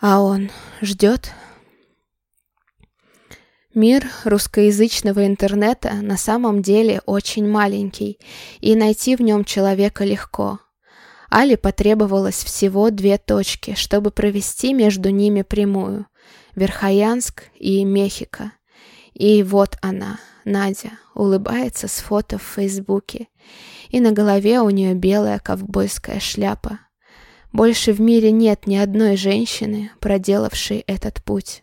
А он ждет? Мир русскоязычного интернета на самом деле очень маленький, и найти в нем человека легко. Али потребовалось всего две точки, чтобы провести между ними прямую – Верхоянск и Мехико. И вот она, Надя, улыбается с фото в Фейсбуке, и на голове у нее белая ковбойская шляпа. Больше в мире нет ни одной женщины, проделавшей этот путь.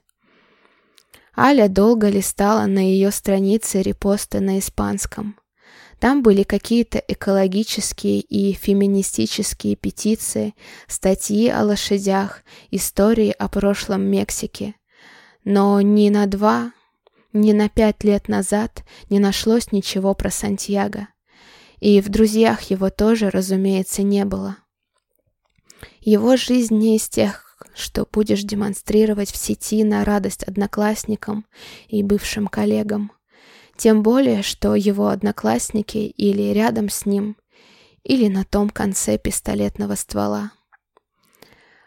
Аля долго листала на ее странице репосты на испанском. Там были какие-то экологические и феминистические петиции, статьи о лошадях, истории о прошлом Мексике. Но ни на два, ни на пять лет назад не нашлось ничего про Сантьяго. И в друзьях его тоже, разумеется, не было. Его жизнь не из тех, что будешь демонстрировать в сети на радость одноклассникам и бывшим коллегам. Тем более, что его одноклассники или рядом с ним, или на том конце пистолетного ствола.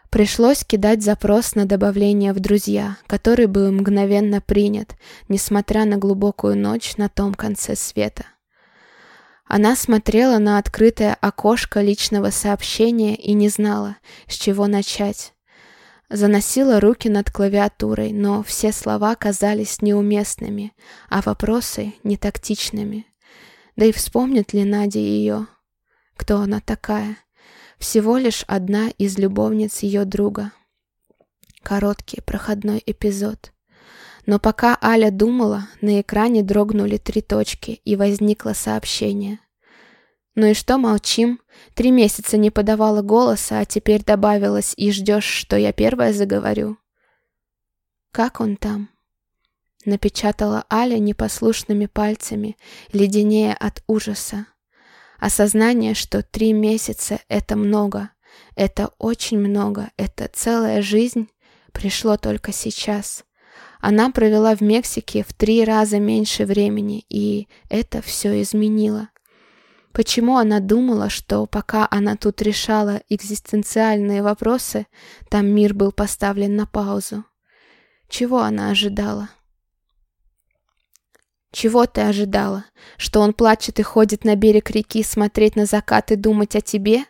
Пришлось кидать запрос на добавление в друзья, который был мгновенно принят, несмотря на глубокую ночь на том конце света. Она смотрела на открытое окошко личного сообщения и не знала, с чего начать. Заносила руки над клавиатурой, но все слова казались неуместными, а вопросы нетактичными. Да и вспомнит ли Надя ее? Кто она такая? Всего лишь одна из любовниц ее друга. Короткий проходной эпизод. Но пока Аля думала, на экране дрогнули три точки, и возникло сообщение. «Ну и что молчим? Три месяца не подавала голоса, а теперь добавилась и ждешь, что я первая заговорю». «Как он там?» Напечатала Аля непослушными пальцами, леденее от ужаса. Осознание, что три месяца — это много, это очень много, это целая жизнь, пришло только сейчас. Она провела в Мексике в три раза меньше времени, и это все изменило. Почему она думала, что пока она тут решала экзистенциальные вопросы, там мир был поставлен на паузу? Чего она ожидала? Чего ты ожидала? Что он плачет и ходит на берег реки смотреть на закат и думать о тебе?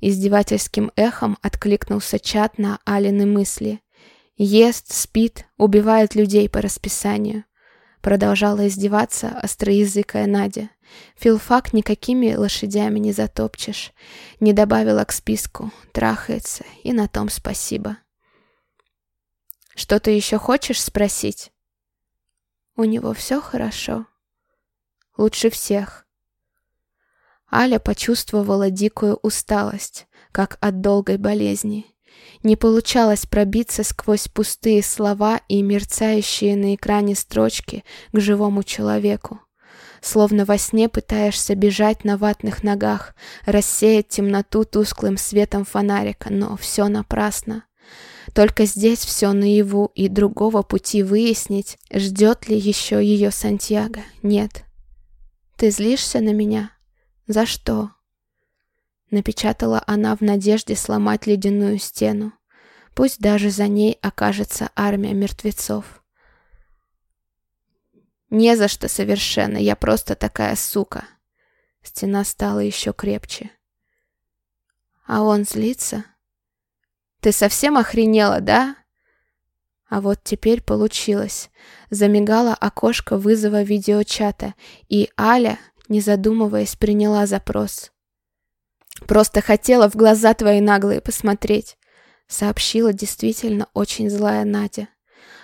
Издевательским эхом откликнулся чат на Алины мысли. Ест, спит, убивает людей по расписанию. Продолжала издеваться остроязыкая Надя. Филфак никакими лошадями не затопчешь. Не добавила к списку. Трахается. И на том спасибо. Что ты еще хочешь спросить? У него все хорошо. Лучше всех. Аля почувствовала дикую усталость, как от долгой болезни. Не получалось пробиться сквозь пустые слова и мерцающие на экране строчки к живому человеку. Словно во сне пытаешься бежать на ватных ногах, рассеять темноту тусклым светом фонарика, но все напрасно. Только здесь все наяву, и другого пути выяснить, ждет ли еще ее Сантьяго, нет. Ты злишься на меня? За что? Напечатала она в надежде сломать ледяную стену. Пусть даже за ней окажется армия мертвецов. Не за что совершенно, я просто такая сука. Стена стала еще крепче. А он злится? Ты совсем охренела, да? А вот теперь получилось. Замигало окошко вызова видеочата, и Аля, не задумываясь, приняла запрос. Просто хотела в глаза твои наглые посмотреть, сообщила действительно очень злая Надя.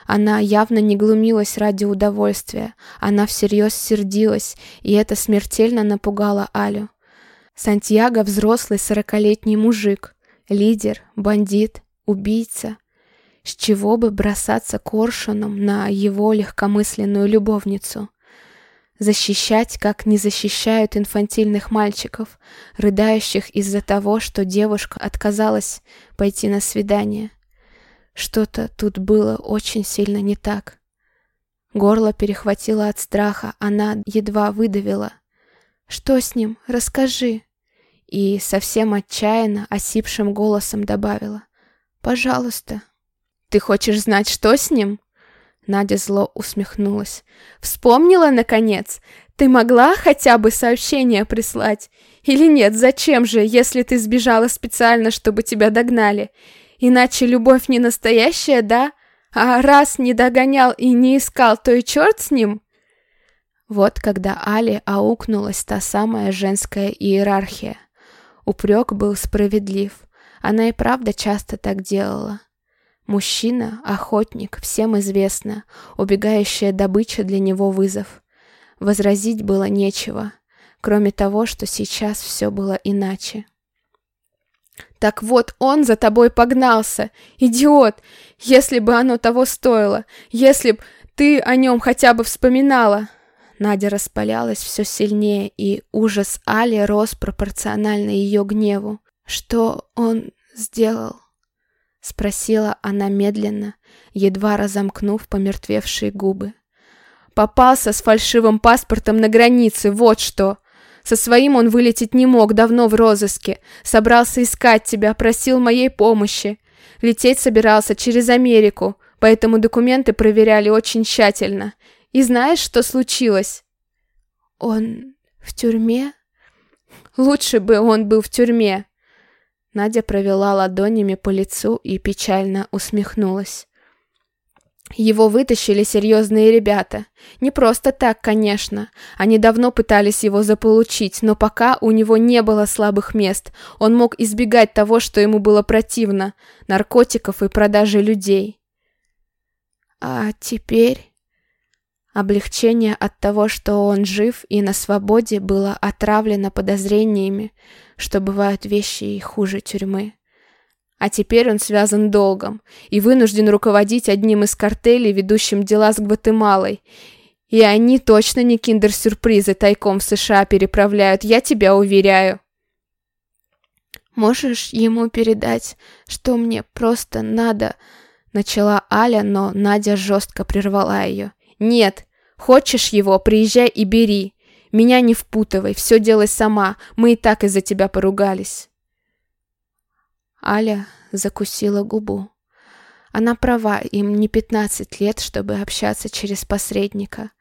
Она явно не глумилась ради удовольствия, она всерьез сердилась, и это смертельно напугало Алю. Сантьяго взрослый сорокалетний мужик, лидер, бандит, убийца. С чего бы бросаться коршуном на его легкомысленную любовницу? Защищать, как не защищают инфантильных мальчиков, рыдающих из-за того, что девушка отказалась пойти на свидание. Что-то тут было очень сильно не так. Горло перехватило от страха, она едва выдавила. «Что с ним? Расскажи!» И совсем отчаянно, осипшим голосом добавила. «Пожалуйста, Ты хочешь знать, что с ним?» Надя зло усмехнулась. «Вспомнила, наконец? Ты могла хотя бы сообщение прислать? Или нет, зачем же, если ты сбежала специально, чтобы тебя догнали? Иначе любовь не настоящая, да? А раз не догонял и не искал, то и черт с ним?» Вот когда Али аукнулась та самая женская иерархия. Упрек был справедлив. Она и правда часто так делала. Мужчина, охотник, всем известно, убегающая добыча для него вызов. Возразить было нечего, кроме того, что сейчас все было иначе. «Так вот, он за тобой погнался! Идиот! Если бы оно того стоило! Если б ты о нем хотя бы вспоминала!» Надя распалялась все сильнее, и ужас Али рос пропорционально ее гневу. «Что он сделал?» — спросила она медленно, едва разомкнув помертвевшие губы. «Попался с фальшивым паспортом на границе, вот что!» Со своим он вылететь не мог, давно в розыске. Собрался искать тебя, просил моей помощи. Лететь собирался через Америку, поэтому документы проверяли очень тщательно. И знаешь, что случилось? Он в тюрьме? Лучше бы он был в тюрьме. Надя провела ладонями по лицу и печально усмехнулась. Его вытащили серьезные ребята. Не просто так, конечно. Они давно пытались его заполучить, но пока у него не было слабых мест. Он мог избегать того, что ему было противно. Наркотиков и продажи людей. А теперь... Облегчение от того, что он жив и на свободе, было отравлено подозрениями, что бывают вещи и хуже тюрьмы. А теперь он связан долгом и вынужден руководить одним из картелей, ведущим дела с Гватемалой. И они точно не киндер-сюрпризы тайком в США переправляют, я тебя уверяю. «Можешь ему передать, что мне просто надо...» Начала Аля, но Надя жестко прервала ее. «Нет, хочешь его, приезжай и бери. Меня не впутывай, все делай сама, мы и так из-за тебя поругались». Аля закусила губу. Она права, им не 15 лет, чтобы общаться через посредника.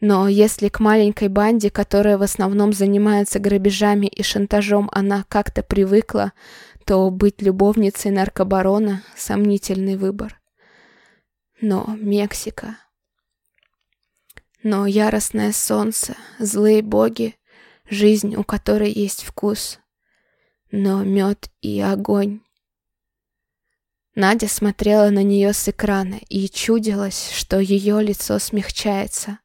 Но если к маленькой банде, которая в основном занимается грабежами и шантажом, она как-то привыкла, то быть любовницей наркобарона — сомнительный выбор. Но Мексика... Но яростное солнце, злые боги, жизнь, у которой есть вкус. Но мед и огонь. Надя смотрела на нее с экрана и чудилась, что ее лицо смягчается.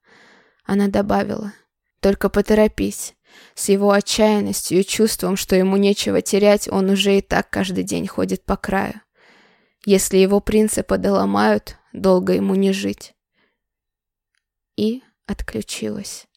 Она добавила, «Только поторопись». С его отчаянностью и чувством, что ему нечего терять, он уже и так каждый день ходит по краю. Если его принципы доломают, долго ему не жить. И отключилась.